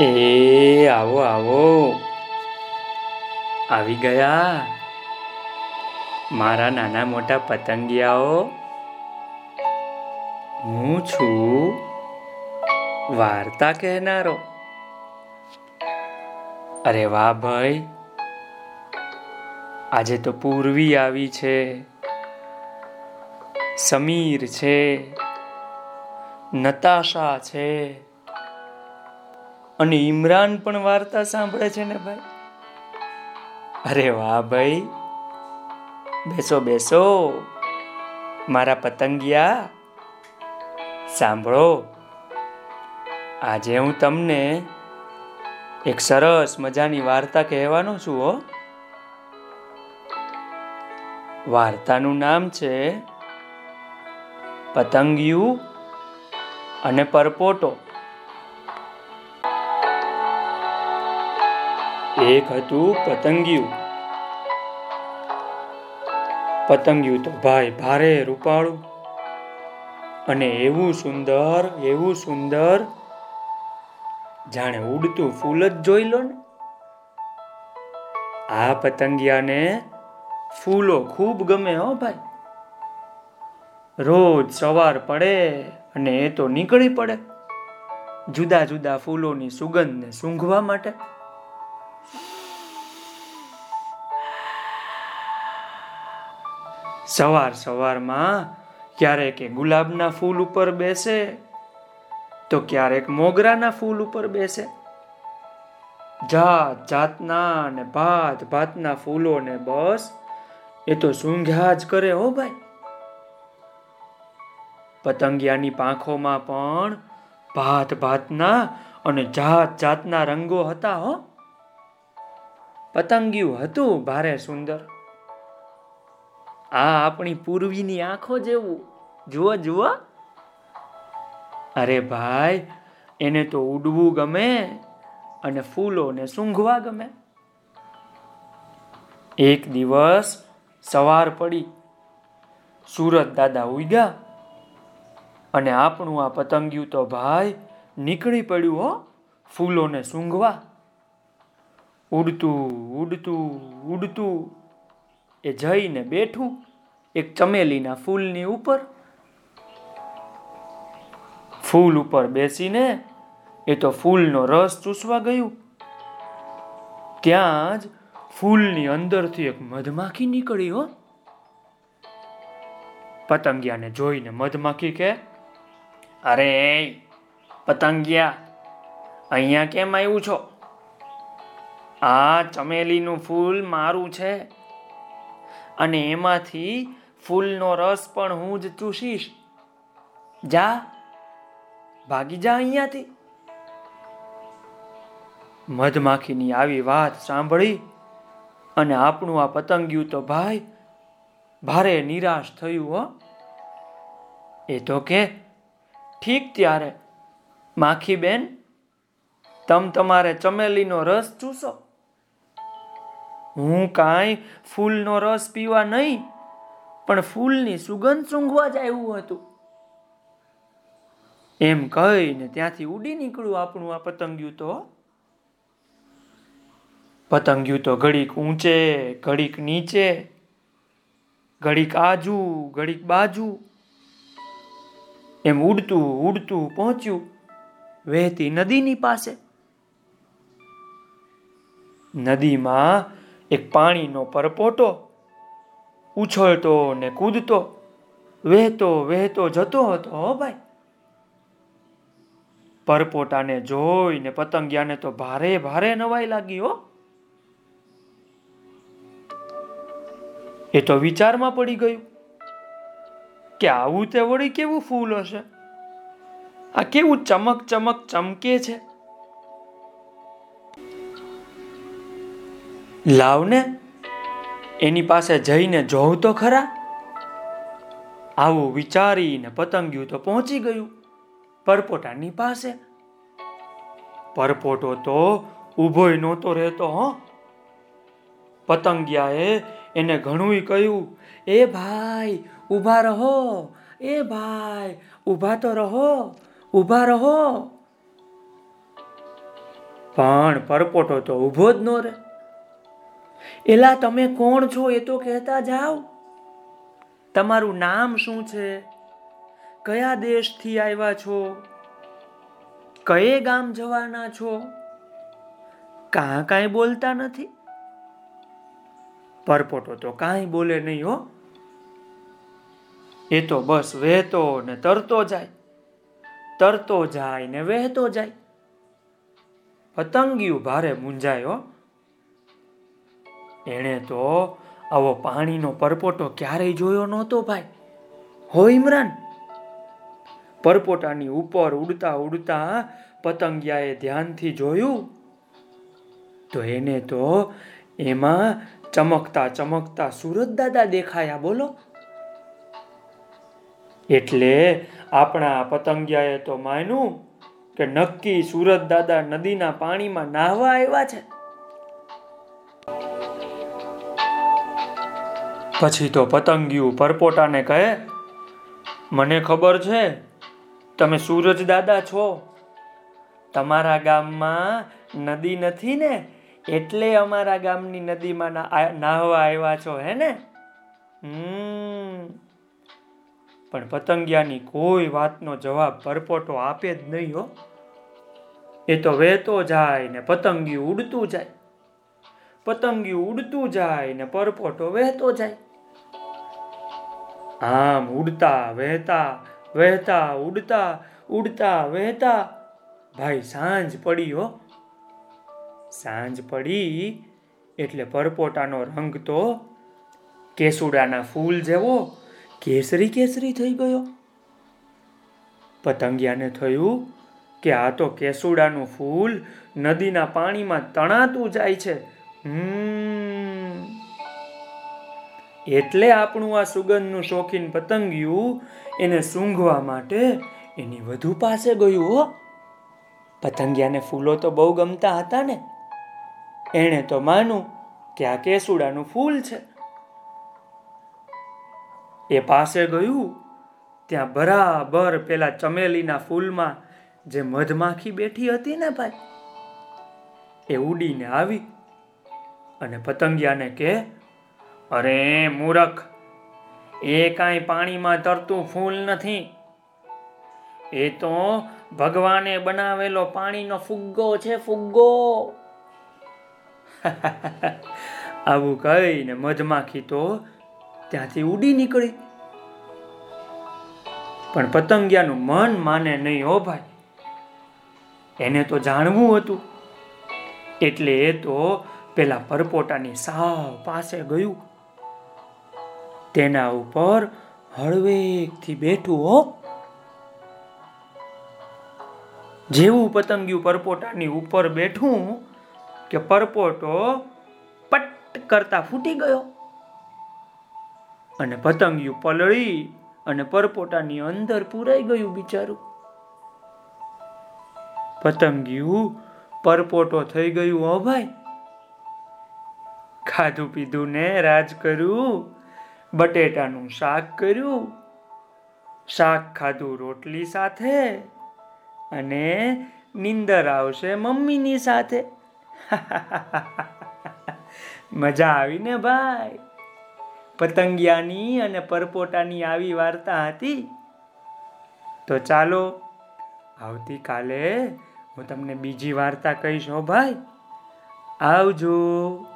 એ, આવો આવો. આવી ગયા? મારા નાના મોટા પતંગિયાઓ. હું છું વાર્તા કહેનારો. અરે વાહ ભાઈ, આજે તો પૂર્વી આવી છે. સમીર છે, નતાશા છે. અને ઇમરાન પણ વાર્તા સાંભળે છે ને ભાઈ? અરે વાહ ભાઈ. બેસો બેસો. મારા પતંગિયા, સાંભળો. આજે હું તમને એક સરસ મજાની વાર્તા કહેવાનો છું હો. વાર્તાનું નામ છે પતંગિયું અને પરપોટો. એક હતું પતંગિયું. પતંગિયું તો ભાઈ ભારે રૂપાળું અને એવું સુંદર એવું સુંદર. જાણે ઉડતું ફૂલ જ જોઈ લો ને. આ પતંગિયાને ફૂલો ખૂબ ગમે હો ભાઈ. રોજ સવાર પડે અને એ તો નીકળી પડે. જુદા જુદા ફૂલોની સુગંધને સૂંઘવા માટે. સવાર સવારમાં ક્યારેક એ ગુલાબના ફૂલ ઉપર બેસે, તો ક્યારેક મોગરાના ફૂલ ઉપર બેસે. જાત જાતના અને ભાત ભાતના ફૂલોને બસ, એ તો સૂંઘ્યા જ કરે હો ભાઈ. પતંગિયાની પાંખોમાં પણ ભાત ભાતના અને જાત જાતના રંગો હતા હો. પતંગિયું હતું ભારે સુંદર. આ આપણી પૂર્વીની આંખો જેવું. જુઓ જુઓ. અરે ભાઈ, એને તો ઉડવું ગમે અને ફૂલોને સૂંઘવા ગમે. એક દિવસ સવાર પડી. સુરત દાદા ઉગ્યા અને આપણું આ પતંગિયું તો ભાઈ નીકળી પડ્યું હો ફૂલોને સૂંઘવા. ઉડતું ઉડતું ઉડતું. એ જઈને બેઠું, એક ચમેલીના ફૂલની ઉપર. ફૂલ ઉપર બેસીને એ તો ફૂલનો રસ ચૂસવા ગયું. ત્યાં જ ફૂલની અંદરથી એક મધમાખી નીકળી હો. પતંગિયાને જોઈને મધમાખી કે અરે, પતંગિયા, અહીંયા કેમ આવ્યું છો? આ ચમેલીનું ફૂલ મારું છે. અને એમાંથી ફૂલનો રસ પણ હું જ ચૂસીશ. જા, ભાગી જા અહીંયાથી. મધમાખીની આવી વાત સાંભળી અને આપણું આ પતંગિયું તો ભાઈ ભારે નિરાશ થયું, હો. એ તો કે ઠીક ત્યારે માખી બેન તમ તમારે ચમેલીનો રસ ચૂસો. હું કાંઈ ફૂલનો રસ પીવા નહીં, પણ ફૂલની સુગંધ સૂંઘવા જ આવ્યું હતું. એમ કહીને ત્યાંથી ઉડી નીકળ્યું આપણું આ પતંગિયું તો. પતંગિયું તો ઘડીક ઊંચે, ઘડીક નીચે, ઘડીક આજુ, ઘડીક બાજુ. એમ ઉડતું ઉડતું પહોંચ્યું વહેતી નદીની પાસે. નદીમાં એક પાણીનો પરપોટો ઉછળતો ને કૂદતો, વહેતો વહેતો જતો હતો, હો ભાઈ. પરપોટાને જોઈને પતંગિયાને તો ભારે ભારે નવાઈ લાગી, હો. એ તો વિચારમાં પડી ગયું કે આવું તે વળી કેવું ફૂલ હશે? આ કેવું ચમક ચમક ચમકે છે? લાવને, એની પાસે જઈને જોઉં તો ખરા. આવું વિચારીને પતંગિયું તો પહોંચી ગયું પરપોટાની પાસે. પરપોટો તો ઊભોય નહોતો રહેતો, હો. પતંગિયાએ એને ઘણું કહ્યું, એ ભાઈ, ઊભા રહો, એ ભાઈ, ઊભા તો રહો, ઊભા રહો. પણ પરપોટો તો ઊભો જ ન રહે. એલા, તમે કોણ છો એ તો કહેતા જાઓ. તમારું નામ શું છે? કયા દેશથી આવ્યા છો? કયે ગામ જવાના છો? કાં કાંઈ બોલતા નથી? પરપોટો તો કાંઈ બોલે નહીં હો. એ તો બસ વહેતો ને તરતો જાય. તરતો જાય ને વહેતો જાય. પતંગિયું ભારે મૂંઝાયો એણે તો આવો પાણીનો પરપોટો ક્યારેય જોયો નહોતો ભાઈ. હો ઇમરાન પરપોટાની ઉપર ઉડતા ઉડતા પતંગિયાએ ધ્યાનથી જોયું. તો એને તો એમાં ચમકતા ચમકતા સુરત દાદા દેખાયા, બોલો. એટલે આપણા પતંગિયાએ તો માન્યું કે નક્કી સુરત દાદા નદીના પાણીમાં નાહવા આવ્યા છે. પછી તો પતંગિયું પરપોટાને કહે, મને ખબર છે, તમે સૂરજ દાદા છો. તમારા ગામમાં નદી નથી ને? એટલે અમારા ગામની નદીમાં નાહવા આવ્યા છો, હે ને? પણ પતંગિયાની કોઈ વાતનો જવાબ પરપોટો આપે જ નહીં, હો. એ તો વહેતો જાય ને પતંગિયું ઉડતું જાય. પતંગિયું ઉડતું જાય ને પરપોટો વહેતો જાય. આમ ઉડતા, વહેતા વહેતા, ઉડતા ઉડતા, વહેતા. ભાઈ, સાંજ પડી હો. સાંજ પડી એટલે પરપોટાનો રંગ તો કેસુડાના ફૂલ જેવો કેસરી કેસરી થઈ ગયો. પતંગિયાને થયું કે આ તો કેસુડાનું ફૂલ નદીના પાણીમાં તણાતું જાય છે. એટલે આપણું આ સુગંધનું શોખીન પતંગિયું એને સૂંઘવા માટે એની વધુ પાસે ગયું હો. પતંગિયાને ફૂલો તો બહુ ગમતા હતા ને. એણે તો માનું કે આ કેસુડાનું ફૂલ છે. એ પાસે ગયું ત્યાં બરાબર પેલા ચમેલીના ફૂલમાં જે મધમાખી બેઠી હતી ને ભાઈ, એ ઉડીને આવી અને પતંગિયાને કે, અરે મૂરખ, એ કાંઈ પાણીમાં તરતું ફૂલ નથી. એ તો ભગવાને બનાવેલો પાણીનો ફુગ્ગો છે, ફુગ્ગો. આવું કહીને મધમાખી તો ત્યાંથી ઉડી નીકળી. પણ પતંગિયાનું મન માને નહીં હો ભાઈ. એને તો જાણવું હતું. એટલે એ તો પેલા પરપોટાની સાવ પાસે ગયું. તેના ઉપર હળવેકથી બેઠું, હો. જેવું પતંગિયું પરપોટાની ઉપર બેઠું કે પરપોટો પટ કરતા ફૂટી ગયો. અને પતંગિયું પલળી અને પરપોટાની અંદર પૂરાઈ ગયું બિચારું. પતંગિયું પરપોટો થઈ ગયું, હો ભાઈ. ખાધું પીધું ને રાજ કર્યું બટેટાનું શાક કર્યું શાક ખાધું રોટલી સાથે અને નિંદર આવશે મમ્મીની સાથે. મજા આવી ને ભાઈ? પતંગિયાની અને પરપોટાની આવી વાર્તા હતી. તો ચાલો, આવતીકાલે હું તમને બીજી વાર્તા કહીશ હો ભાઈ. આવજો.